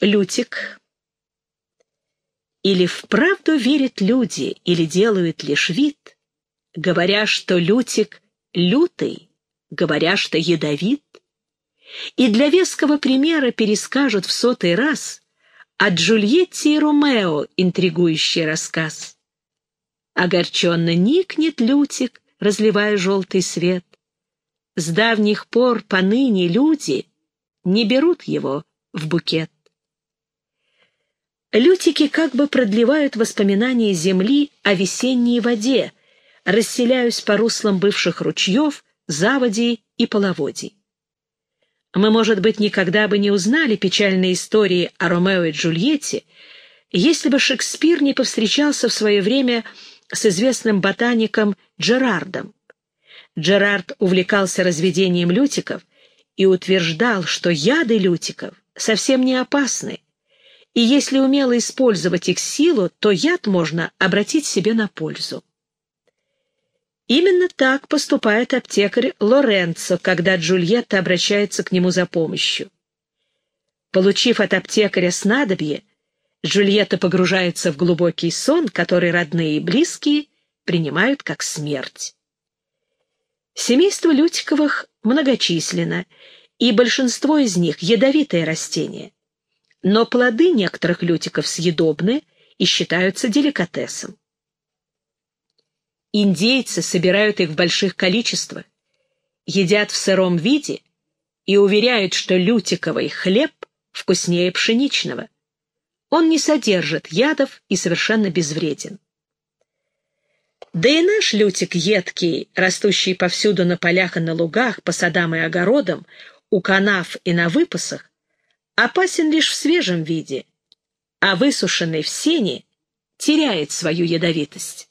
Лютик. Или вправду верят люди, или делают лишь вид, говоря, что Лютик лютый, говоря, что ядовит, и для веского примера перескажут в сотый раз о Джульетте и Ромео интригующий рассказ. Огорченно никнет Лютик, разливая желтый свет. С давних пор поныне люди не берут его в букет. Лютики как бы продлевают воспоминания земли о весенней воде, расселяюсь по руслам бывших ручьев, заводей и половодий. Мы, может быть, никогда бы не узнали печальной истории о Ромео и Джульетте, если бы Шекспир не повстречался в свое время с известным ботаником Джерардом. Джерард увлекался разведением лютиков и утверждал, что яды лютиков совсем не опасны, и если умело использовать их силу, то яд можно обратить себе на пользу. Именно так поступает аптекарь Лоренцо, когда Джульетта обращается к нему за помощью. Получив от аптекаря снадобье, Джульетта погружается в глубокий сон, который родные и близкие принимают как смерть. Семейство Лютиковых многочисленно, и большинство из них — ядовитые растения. Но плоды некоторых лютиков съедобны и считаются деликатесом. Индейцы собирают их в больших количествах, едят в сыром виде и уверяют, что лютиковый хлеб вкуснее пшеничного. Он не содержит ядов и совершенно безвреден. Да и наш лютик едкий, растущий повсюду на полях и на лугах, по садам и огородам, у канав и на выпасах, опасен лишь в свежем виде, а высушенный в сене теряет свою ядовитость.